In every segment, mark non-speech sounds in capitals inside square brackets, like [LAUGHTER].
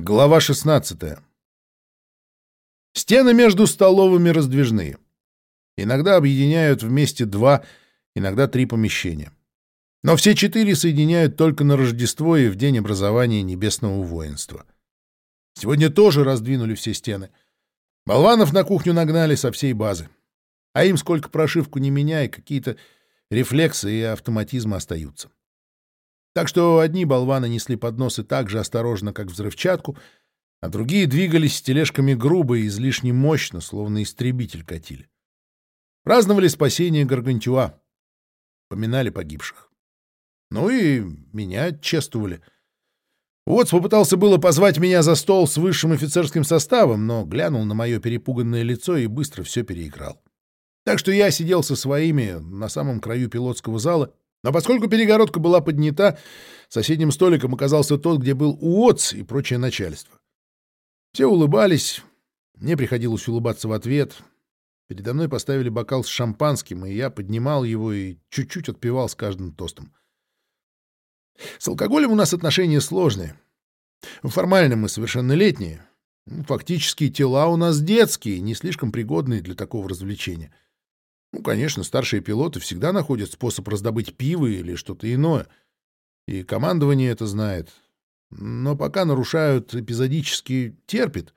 Глава 16. Стены между столовыми раздвижные. Иногда объединяют вместе два, иногда три помещения. Но все четыре соединяют только на Рождество и в день образования Небесного воинства. Сегодня тоже раздвинули все стены. Болванов на кухню нагнали со всей базы. А им сколько прошивку не меняй, какие-то рефлексы и автоматизмы остаются. Так что одни болваны несли подносы так же осторожно, как взрывчатку, а другие двигались с тележками грубо и излишне мощно, словно истребитель катили. Праздновали спасение Гаргантюа. Поминали погибших. Ну и меня чествовали. Вот попытался было позвать меня за стол с высшим офицерским составом, но глянул на мое перепуганное лицо и быстро все переиграл. Так что я сидел со своими на самом краю пилотского зала но поскольку перегородка была поднята, соседним столиком оказался тот, где был УОЦ и прочее начальство. Все улыбались, мне приходилось улыбаться в ответ. Передо мной поставили бокал с шампанским, и я поднимал его и чуть-чуть отпивал с каждым тостом. С алкоголем у нас отношения сложные. Формально мы совершеннолетние. Фактически тела у нас детские, не слишком пригодные для такого развлечения. — ну, конечно, старшие пилоты всегда находят способ раздобыть пиво или что-то иное. И командование это знает. Но пока нарушают эпизодически, терпит.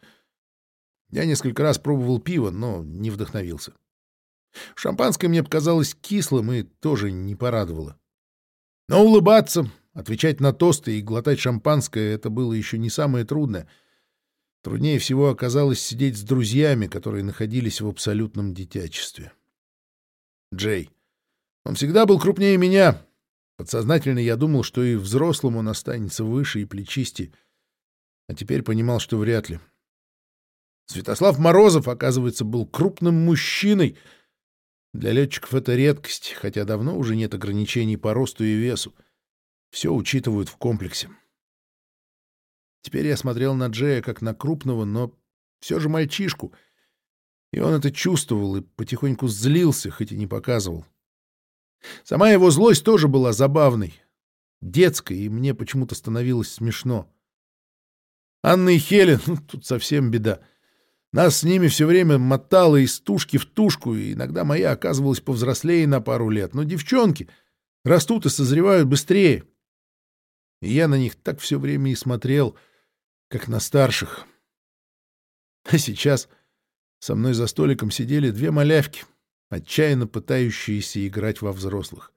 Я несколько раз пробовал пиво, но не вдохновился. Шампанское мне показалось кислым и тоже не порадовало. Но улыбаться, отвечать на тосты и глотать шампанское — это было еще не самое трудное. Труднее всего оказалось сидеть с друзьями, которые находились в абсолютном детячестве. Джей. Он всегда был крупнее меня. Подсознательно я думал, что и взрослому он останется выше и плечисти, а теперь понимал, что вряд ли. Святослав Морозов, оказывается, был крупным мужчиной. Для летчиков это редкость, хотя давно уже нет ограничений по росту и весу. Все учитывают в комплексе. Теперь я смотрел на Джея как на крупного, но все же мальчишку — и он это чувствовал и потихоньку злился, хоть и не показывал. Сама его злость тоже была забавной, детской, и мне почему-то становилось смешно. Анна и Хелен, ну, тут совсем беда. Нас с ними все время мотало из тушки в тушку, и иногда моя оказывалась повзрослее на пару лет. Но девчонки растут и созревают быстрее. И я на них так все время и смотрел, как на старших. А сейчас со мной за столиком сидели две малявки, отчаянно пытающиеся играть во взрослых.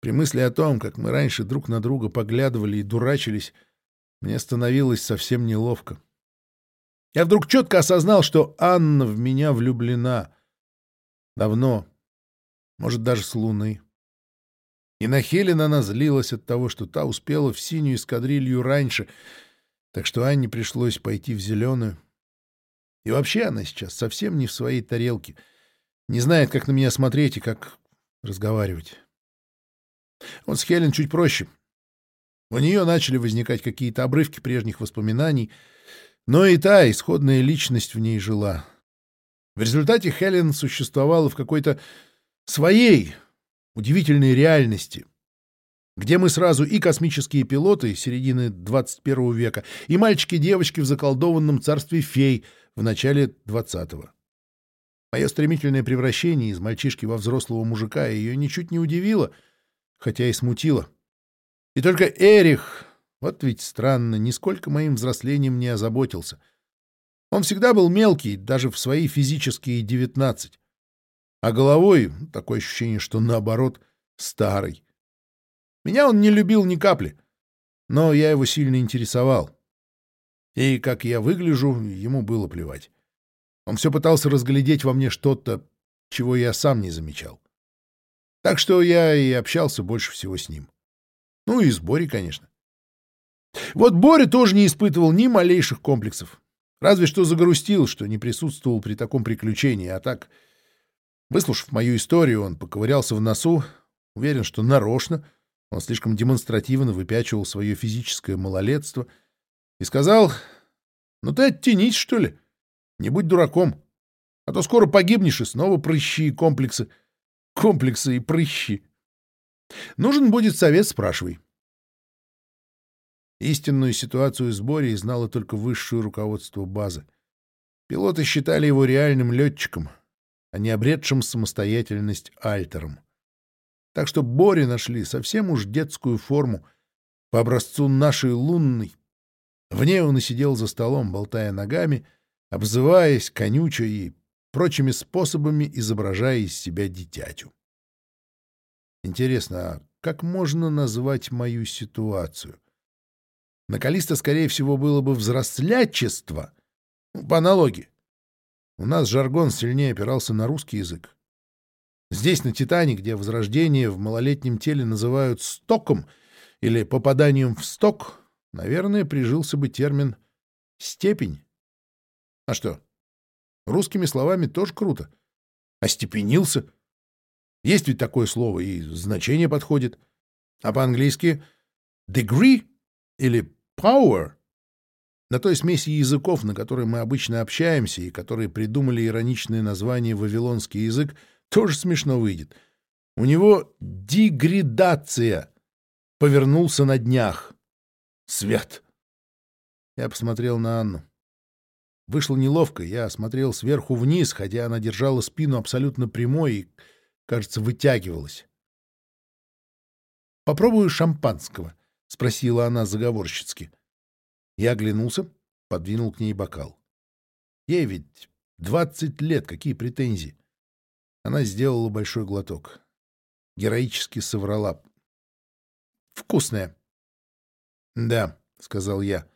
При мысли о том, как мы раньше друг на друга поглядывали и дурачились, мне становилось совсем неловко. Я вдруг четко осознал, что Анна в меня влюблена. Давно. Может, даже с луны. И на Хелен она злилась от того, что та успела в синюю эскадрилью раньше, так что Анне пришлось пойти в зеленую. И вообще она сейчас совсем не в своей тарелке. Не знает, как на меня смотреть и как разговаривать. Вот с Хелен чуть проще. У нее начали возникать какие-то обрывки прежних воспоминаний, но и та исходная личность в ней жила. В результате Хелен существовала в какой-то своей удивительной реальности, где мы сразу и космические пилоты середины 21 века, и мальчики и девочки в заколдованном царстве фей — в начале двадцатого. Мое стремительное превращение из мальчишки во взрослого мужика ее ничуть не удивило, хотя и смутило. И только Эрих, вот ведь странно, нисколько моим взрослением не озаботился. Он всегда был мелкий, даже в свои физические девятнадцать. А головой такое ощущение, что наоборот, старый. Меня он не любил ни капли, но я его сильно интересовал. И как я выгляжу, ему было плевать. Он все пытался разглядеть во мне что-то, чего я сам не замечал. Так что я и общался больше всего с ним. Ну и с Борей, конечно. Вот Боря тоже не испытывал ни малейших комплексов. Разве что загрустил, что не присутствовал при таком приключении, а так... Выслушав мою историю, он поковырялся в носу, уверен, что нарочно, он слишком демонстративно выпячивал свое физическое малолетство — и сказал, ну ты оттянись, что ли, не будь дураком, а то скоро погибнешь и снова прыщи и комплексы, комплексы и прыщи. Нужен будет совет, спрашивай. Истинную ситуацию с Борей знало только высшее руководство базы. Пилоты считали его реальным летчиком, а не обретшим самостоятельность альтером. Так что Боре нашли совсем уж детскую форму по образцу нашей лунной. В ней он и сидел за столом, болтая ногами, обзываясь, конюча и прочими способами изображая из себя дитятю. Интересно, а как можно назвать мою ситуацию? На Калиста, скорее всего, было бы взрослячество, ну, по аналогии. У нас жаргон сильнее опирался на русский язык. Здесь, на Титане, где возрождение в малолетнем теле называют «стоком» или «попаданием в сток», наверное, прижился бы термин «степень». А что? Русскими словами тоже круто. Остепенился. Есть ведь такое слово, и значение подходит. А по-английски «degree» или «power» на той смеси языков, на которой мы обычно общаемся и которые придумали ироничное название «вавилонский язык», тоже смешно выйдет. У него деградация. Повернулся на днях. Свет. Я посмотрел на Анну. Вышло неловко. Я смотрел сверху вниз, хотя она держала спину абсолютно прямой и, кажется, вытягивалась. «Попробую шампанского», — спросила она заговорщицки. Я оглянулся, подвинул к ней бокал. Ей ведь двадцать лет, какие претензии? Она сделала большой глоток. Героически соврала. «Вкусная». «Да», — сказал я.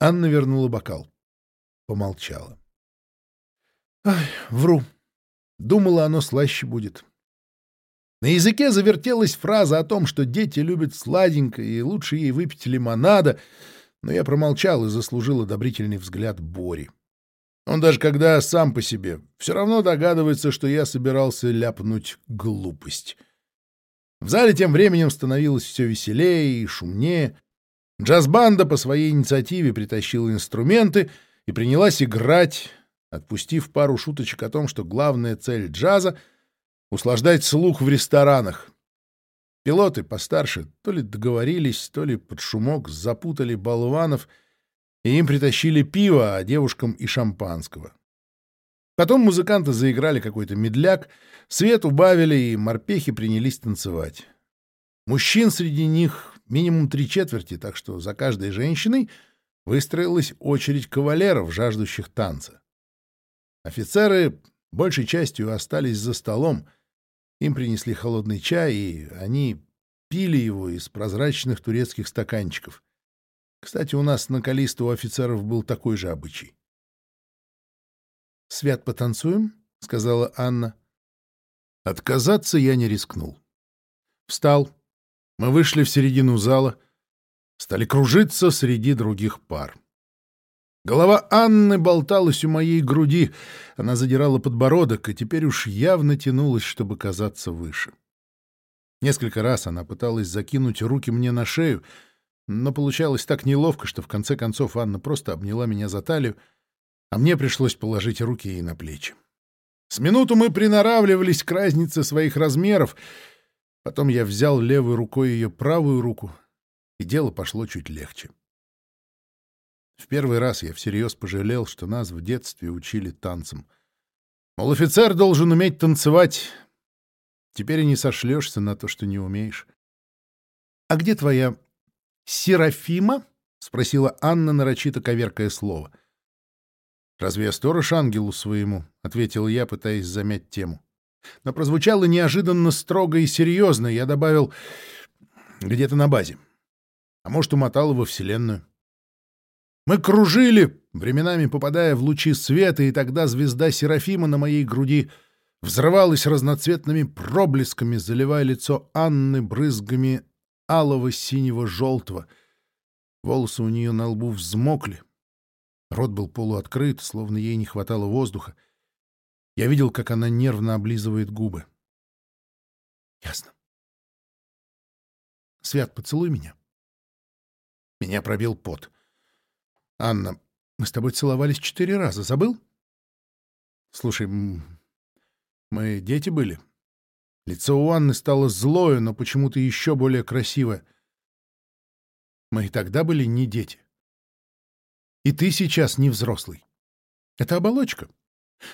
Анна вернула бокал. Помолчала. «Ай, вру. Думала, оно слаще будет». На языке завертелась фраза о том, что дети любят сладенькое, и лучше ей выпить лимонада, но я промолчал и заслужил одобрительный взгляд Бори. Он даже когда сам по себе, все равно догадывается, что я собирался ляпнуть глупость. В зале тем временем становилось все веселее и шумнее. Джаз-банда по своей инициативе притащила инструменты и принялась играть, отпустив пару шуточек о том, что главная цель джаза — услаждать слух в ресторанах. Пилоты постарше то ли договорились, то ли под шумок запутали болванов — и им притащили пиво, а девушкам и шампанского. Потом музыканты заиграли какой-то медляк, свет убавили, и морпехи принялись танцевать. Мужчин среди них минимум три четверти, так что за каждой женщиной выстроилась очередь кавалеров, жаждущих танца. Офицеры большей частью остались за столом. Им принесли холодный чай, и они пили его из прозрачных турецких стаканчиков. Кстати, у нас на Калисто у офицеров был такой же обычай. «Свят, потанцуем?» — сказала Анна. Отказаться я не рискнул. Встал. Мы вышли в середину зала. Стали кружиться среди других пар. Голова Анны болталась у моей груди. Она задирала подбородок и теперь уж явно тянулась, чтобы казаться выше. Несколько раз она пыталась закинуть руки мне на шею — но получалось так неловко, что в конце концов Анна просто обняла меня за талию, а мне пришлось положить руки ей на плечи. С минуту мы приноравливались к разнице своих размеров. Потом я взял левой рукой ее правую руку, и дело пошло чуть легче. В первый раз я всерьез пожалел, что нас в детстве учили танцам. Мол, офицер должен уметь танцевать. Теперь и не сошлешься на то, что не умеешь. — А где твоя Серафима? — спросила Анна, нарочито коверкая слово. — Разве я сторож ангелу своему? — ответил я, пытаясь замять тему. Но прозвучало неожиданно строго и серьезно. Я добавил «где-то на базе». А может, умотал его Вселенную. Мы кружили, временами попадая в лучи света, и тогда звезда Серафима на моей груди взрывалась разноцветными проблесками, заливая лицо Анны брызгами алого, синего, желтого. Волосы у нее на лбу взмокли. Рот был полуоткрыт, словно ей не хватало воздуха. Я видел, как она нервно облизывает губы. Ясно. Свят, поцелуй меня. Меня пробил пот. Анна, мы с тобой целовались четыре раза. Забыл? Слушай, мы дети были. Лицо у Анны стало злое, но почему-то еще более красивое. Мы и тогда были не дети. И ты сейчас не взрослый. Это оболочка.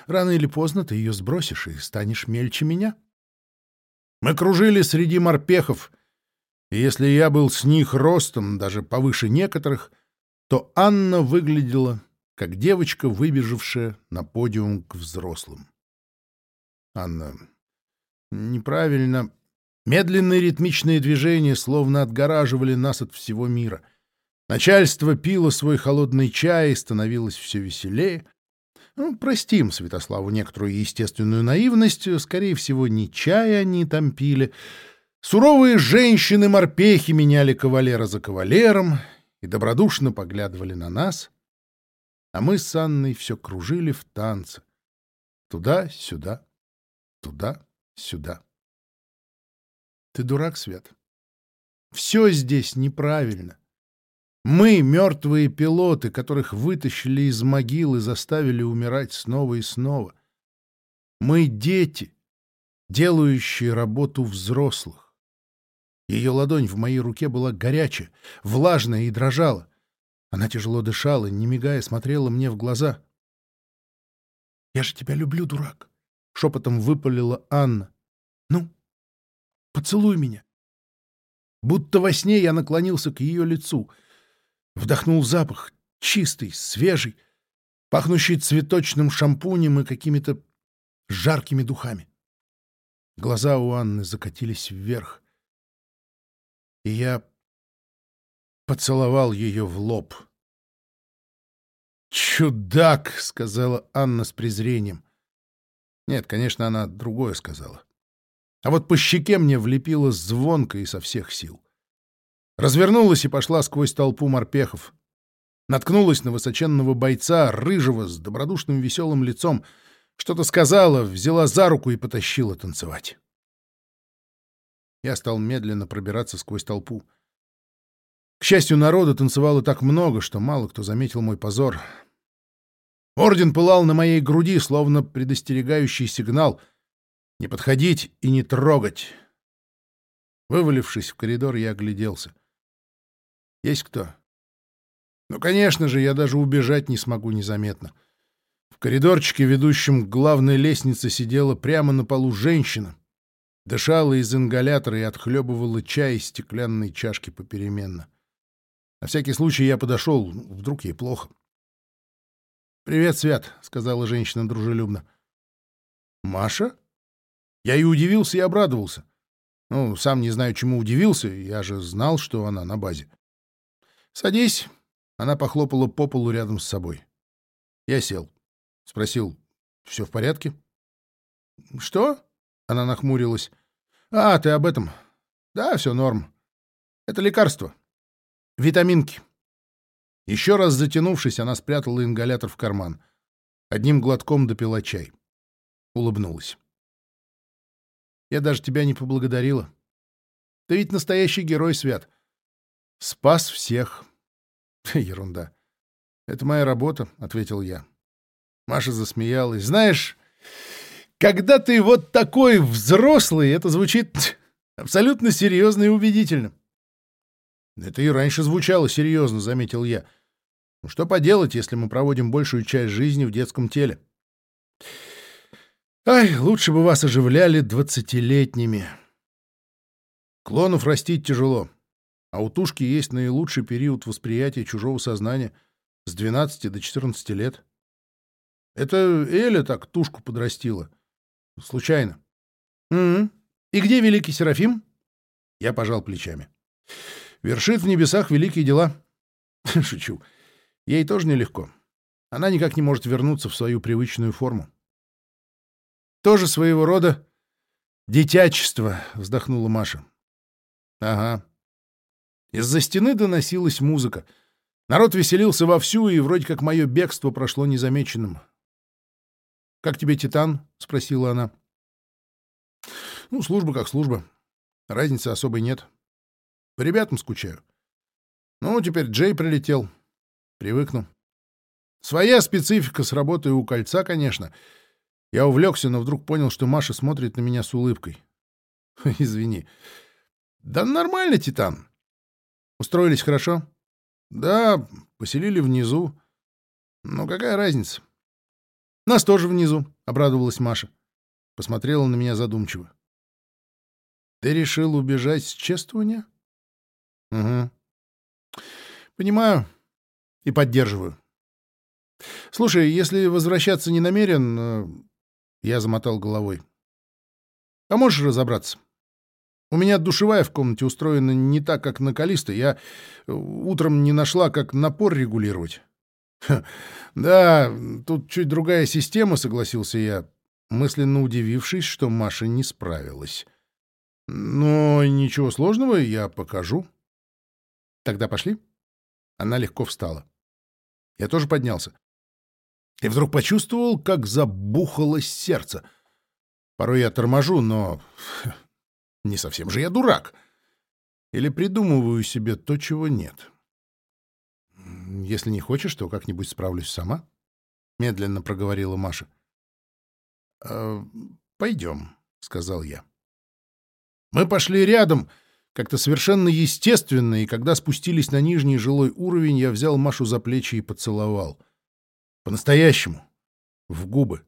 Рано или поздно ты ее сбросишь и станешь мельче меня. Мы кружили среди морпехов, и если я был с них ростом, даже повыше некоторых, то Анна выглядела как девочка, выбежавшая на подиум к взрослым. Анна, неправильно. Медленные ритмичные движения словно отгораживали нас от всего мира. Начальство пило свой холодный чай и становилось все веселее. Ну, простим Святославу некоторую естественную наивность. Скорее всего, не чай они там пили. Суровые женщины-морпехи меняли кавалера за кавалером и добродушно поглядывали на нас. А мы с Анной все кружили в танце. Туда-сюда, туда-сюда. Ты дурак, Свет. Все здесь неправильно. Мы — мертвые пилоты, которых вытащили из могил и заставили умирать снова и снова. Мы — дети, делающие работу взрослых. Ее ладонь в моей руке была горячая, влажная и дрожала. Она тяжело дышала, не мигая, смотрела мне в глаза. «Я же тебя люблю, дурак!» — шепотом выпалила Анна. «Ну, поцелуй меня!» Будто во сне я наклонился к ее лицу — Вдохнул запах, чистый, свежий, пахнущий цветочным шампунем и какими-то жаркими духами. Глаза у Анны закатились вверх, и я поцеловал ее в лоб. «Чудак!» — сказала Анна с презрением. Нет, конечно, она другое сказала. А вот по щеке мне влепило звонко и со всех сил. Развернулась и пошла сквозь толпу морпехов. Наткнулась на высоченного бойца, рыжего, с добродушным веселым лицом. Что-то сказала, взяла за руку и потащила танцевать. Я стал медленно пробираться сквозь толпу. К счастью, народа танцевало так много, что мало кто заметил мой позор. Орден пылал на моей груди, словно предостерегающий сигнал «Не подходить и не трогать». Вывалившись в коридор, я огляделся — есть кто? Ну, конечно же, я даже убежать не смогу незаметно. В коридорчике, ведущем к главной лестнице, сидела прямо на полу женщина. Дышала из ингалятора и отхлебывала чай из стеклянной чашки попеременно. На всякий случай я подошел, вдруг ей плохо. «Привет, Свят», — сказала женщина дружелюбно. «Маша?» Я и удивился, и обрадовался. Ну, сам не знаю, чему удивился, я же знал, что она на базе. «Садись». Она похлопала по полу рядом с собой. Я сел. Спросил, «Все в порядке?» «Что?» — она нахмурилась. «А, ты об этом. Да, все норм. Это лекарство. Витаминки». Еще раз затянувшись, она спрятала ингалятор в карман. Одним глотком допила чай. Улыбнулась. «Я даже тебя не поблагодарила. Ты ведь настоящий герой, Свят. Спас всех. [LAUGHS] Ерунда. Это моя работа, ответил я. Маша засмеялась. Знаешь, когда ты вот такой взрослый, это звучит [LAUGHS] абсолютно серьезно и убедительно. Это и раньше звучало серьезно, заметил я. Ну что поделать, если мы проводим большую часть жизни в детском теле? Ай, лучше бы вас оживляли двадцатилетними. Клонов растить тяжело. А у тушки есть наилучший период восприятия чужого сознания с 12 до 14 лет. Это Эля так тушку подрастила. Случайно. «Угу. И где великий Серафим?» Я пожал плечами. «Вершит в небесах великие дела». [LAUGHS] Шучу. Ей тоже нелегко. Она никак не может вернуться в свою привычную форму. «Тоже своего рода дитячество», — вздохнула Маша. «Ага. Из-за стены доносилась музыка. Народ веселился вовсю, и вроде как мое бегство прошло незамеченным. «Как тебе, Титан?» — спросила она. «Ну, служба как служба. Разницы особой нет. По ребятам скучаю. Ну, теперь Джей прилетел. Привыкну. Своя специфика с работой у кольца, конечно. Я увлекся, но вдруг понял, что Маша смотрит на меня с улыбкой. [LAUGHS] Извини. Да нормально, Титан. Устроились хорошо? Да, поселили внизу. Ну, какая разница? Нас тоже внизу, — обрадовалась Маша. Посмотрела на меня задумчиво. Ты решил убежать с чествования? Угу. Понимаю и поддерживаю. Слушай, если возвращаться не намерен... Э, я замотал головой. Поможешь разобраться? У меня душевая в комнате устроена не так, как на Калисто. Я э, утром не нашла, как напор регулировать. да, тут чуть другая система, согласился я, мысленно удивившись, что Маша не справилась. Но ничего сложного, я покажу. Тогда пошли. Она легко встала. Я тоже поднялся. И вдруг почувствовал, как забухалось сердце. Порой я торможу, но не совсем же я дурак. Или придумываю себе то, чего нет. Если не хочешь, то как-нибудь справлюсь сама. Медленно проговорила Маша. «Э, «Пойдем», — сказал я. Мы пошли рядом, как-то совершенно естественно, и когда спустились на нижний жилой уровень, я взял Машу за плечи и поцеловал. По-настоящему. В губы.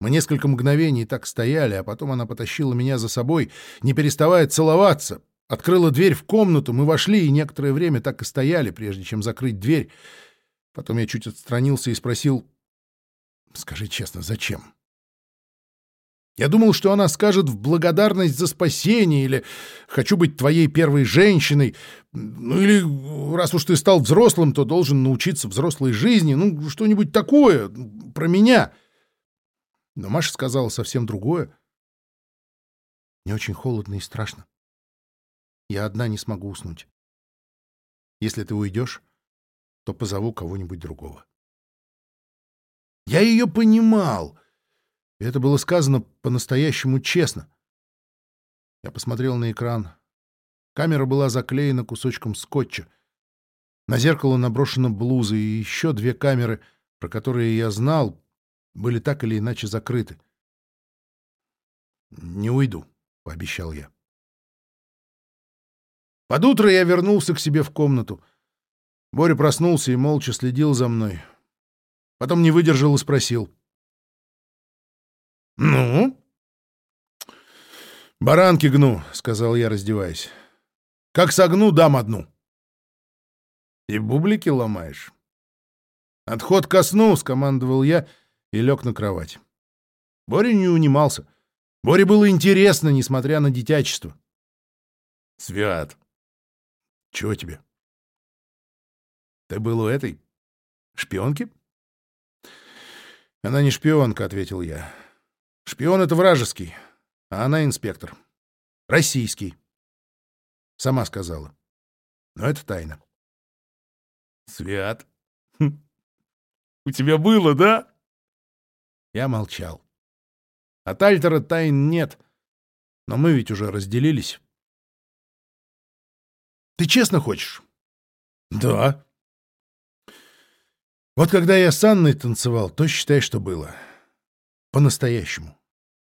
Мы несколько мгновений так стояли, а потом она потащила меня за собой, не переставая целоваться. Открыла дверь в комнату, мы вошли и некоторое время так и стояли, прежде чем закрыть дверь. Потом я чуть отстранился и спросил, «Скажи честно, зачем?» Я думал, что она скажет в благодарность за спасение или «хочу быть твоей первой женщиной», ну или «раз уж ты стал взрослым, то должен научиться взрослой жизни», ну что-нибудь такое про меня. Но Маша сказала совсем другое. Мне очень холодно и страшно. Я одна не смогу уснуть. Если ты уйдешь, то позову кого-нибудь другого. Я ее понимал — это было сказано по-настоящему честно. Я посмотрел на экран. Камера была заклеена кусочком скотча. На зеркало наброшена блуза, и еще две камеры, про которые я знал, были так или иначе закрыты. «Не уйду», — пообещал я. Под утро я вернулся к себе в комнату. Боря проснулся и молча следил за мной. Потом не выдержал и спросил — «Ну?» «Баранки гну», — сказал я, раздеваясь. «Как согну, дам одну». «И бублики ломаешь?» «Отход ко сну», — скомандовал я и лег на кровать. Боря не унимался. Боре было интересно, несмотря на дитячество. «Свят, чего тебе?» «Ты был у этой шпионки?» «Она не шпионка», — ответил я. Шпион — это вражеский, а она инспектор. Российский. Сама сказала. Но это тайна. Свят. [LAUGHS] У тебя было, да? Я молчал. От Альтера тайн нет, но мы ведь уже разделились. Ты честно хочешь? Да. Вот когда я с Анной танцевал, то считай, что было. — по-настоящему.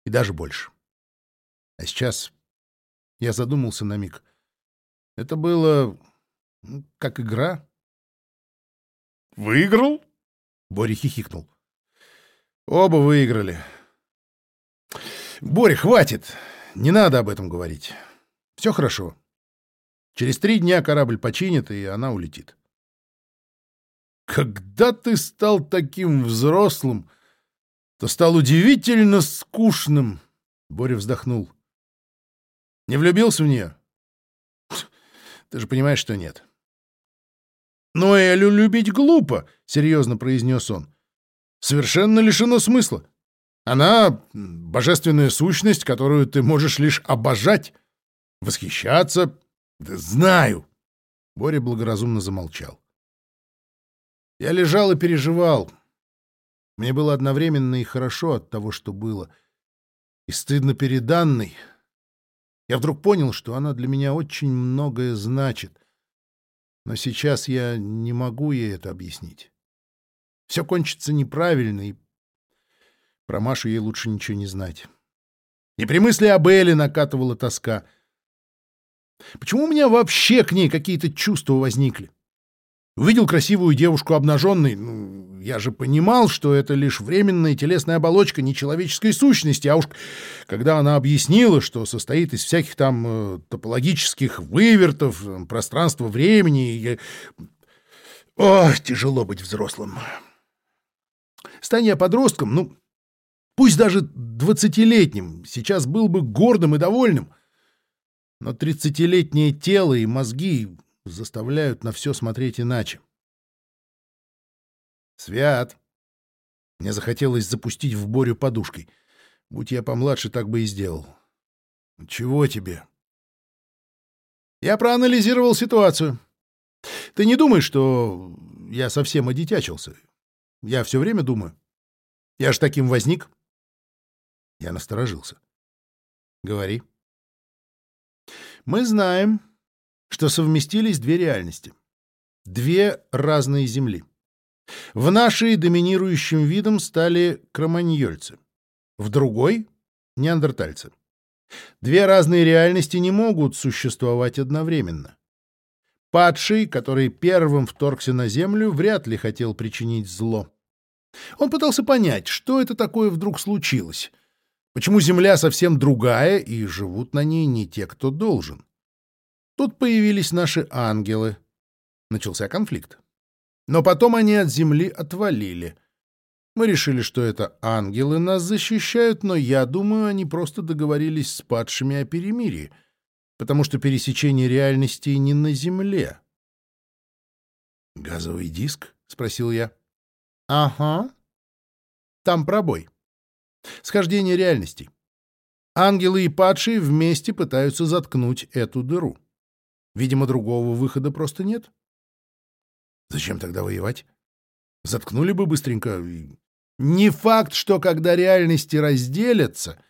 И даже больше. А сейчас я задумался на миг. Это было как игра. «Выиграл?» — Боря хихикнул. «Оба выиграли». «Боря, хватит! Не надо об этом говорить. Все хорошо. Через три дня корабль починит, и она улетит». «Когда ты стал таким взрослым?» то стал удивительно скучным. Боря вздохнул. Не влюбился в нее? Ты же понимаешь, что нет. Но Элю любить глупо, серьезно произнес он. Совершенно лишено смысла. Она — божественная сущность, которую ты можешь лишь обожать, восхищаться. Да знаю. Боря благоразумно замолчал. Я лежал и переживал. Мне было одновременно и хорошо от того, что было, и стыдно перед Анной. Я вдруг понял, что она для меня очень многое значит. Но сейчас я не могу ей это объяснить. Все кончится неправильно, и про Машу ей лучше ничего не знать. И при мысли об Элле накатывала тоска. Почему у меня вообще к ней какие-то чувства возникли? Увидел красивую девушку обнаженной. Ну, я же понимал, что это лишь временная телесная оболочка нечеловеческой сущности. А уж когда она объяснила, что состоит из всяких там э, топологических вывертов, э, пространства времени... Я... Ох, тяжело быть взрослым. Стань я подростком, ну, пусть даже двадцатилетним, сейчас был бы гордым и довольным. Но тридцатилетнее тело и мозги заставляют на все смотреть иначе. «Свят!» Мне захотелось запустить в Борю подушкой. Будь я помладше, так бы и сделал. «Чего тебе?» «Я проанализировал ситуацию. Ты не думаешь, что я совсем одетячился? Я все время думаю. Я ж таким возник». Я насторожился. «Говори». «Мы знаем, что совместились две реальности. Две разные земли. В нашей доминирующим видом стали кроманьольцы, в другой — неандертальцы. Две разные реальности не могут существовать одновременно. Падший, который первым вторгся на Землю, вряд ли хотел причинить зло. Он пытался понять, что это такое вдруг случилось, почему Земля совсем другая и живут на ней не те, кто должен. Тут появились наши ангелы. Начался конфликт. Но потом они от земли отвалили. Мы решили, что это ангелы нас защищают, но я думаю, они просто договорились с падшими о перемирии, потому что пересечение реальности не на земле. «Газовый диск?» — спросил я. «Ага. Там пробой. Схождение реальностей. Ангелы и падшие вместе пытаются заткнуть эту дыру. Видимо, другого выхода просто нет. Зачем тогда воевать? Заткнули бы быстренько. Не факт, что когда реальности разделятся,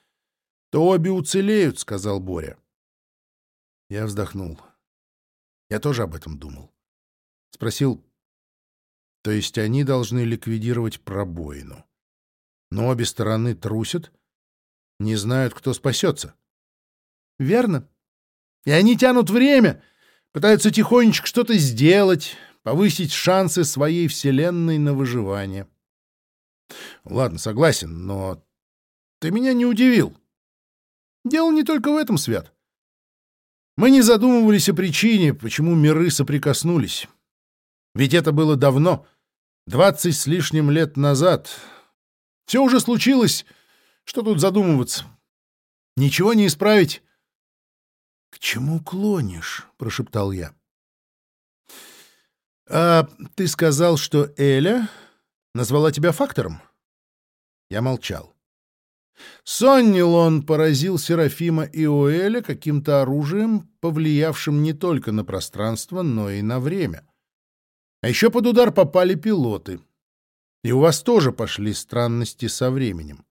то обе уцелеют, — сказал Боря. Я вздохнул. Я тоже об этом думал. Спросил, то есть они должны ликвидировать пробоину. Но обе стороны трусят, не знают, кто спасется. Верно. И они тянут время, Пытаются тихонечко что-то сделать, повысить шансы своей вселенной на выживание. Ладно, согласен, но ты меня не удивил. Дело не только в этом, Свят. Мы не задумывались о причине, почему миры соприкоснулись. Ведь это было давно, двадцать с лишним лет назад. Все уже случилось, что тут задумываться? Ничего не исправить. «К чему клонишь?» — прошептал я. «А ты сказал, что Эля назвала тебя фактором?» Я молчал. Соннилон поразил Серафима и Уэля каким-то оружием, повлиявшим не только на пространство, но и на время. А еще под удар попали пилоты. И у вас тоже пошли странности со временем.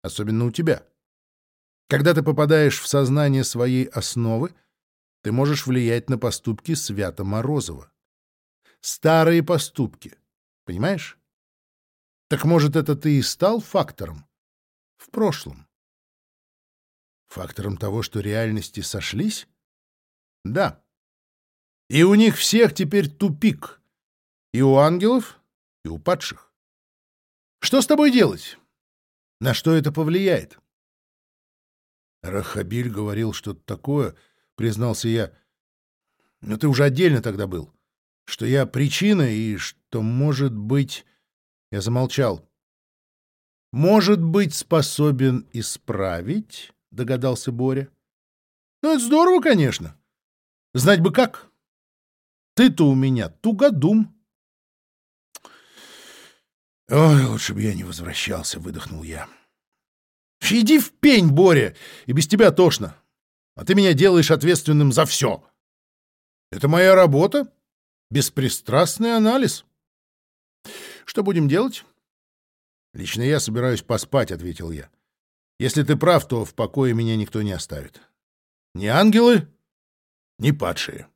Особенно у тебя. Когда ты попадаешь в сознание своей основы, ты можешь влиять на поступки Свята Морозова. Старые поступки. Понимаешь? Так может, это ты и стал фактором? В прошлом. Фактором того, что реальности сошлись? Да. И у них всех теперь тупик. И у ангелов, и у падших. Что с тобой делать? На что это повлияет? Рахабиль говорил что-то такое, признался я. Но ты уже отдельно тогда был. Что я причина и что, может быть... Я замолчал. «Может быть, способен исправить?» — догадался Боря. «Ну, это здорово, конечно. Знать бы как. Ты-то у меня тугодум». «Ой, лучше бы я не возвращался», — выдохнул я. Иди в пень, Боря, и без тебя тошно. А ты меня делаешь ответственным за все. Это моя работа. Беспристрастный анализ. Что будем делать? Лично я собираюсь поспать, ответил я. Если ты прав, то в покое меня никто не оставит. Ни ангелы, ни падшие.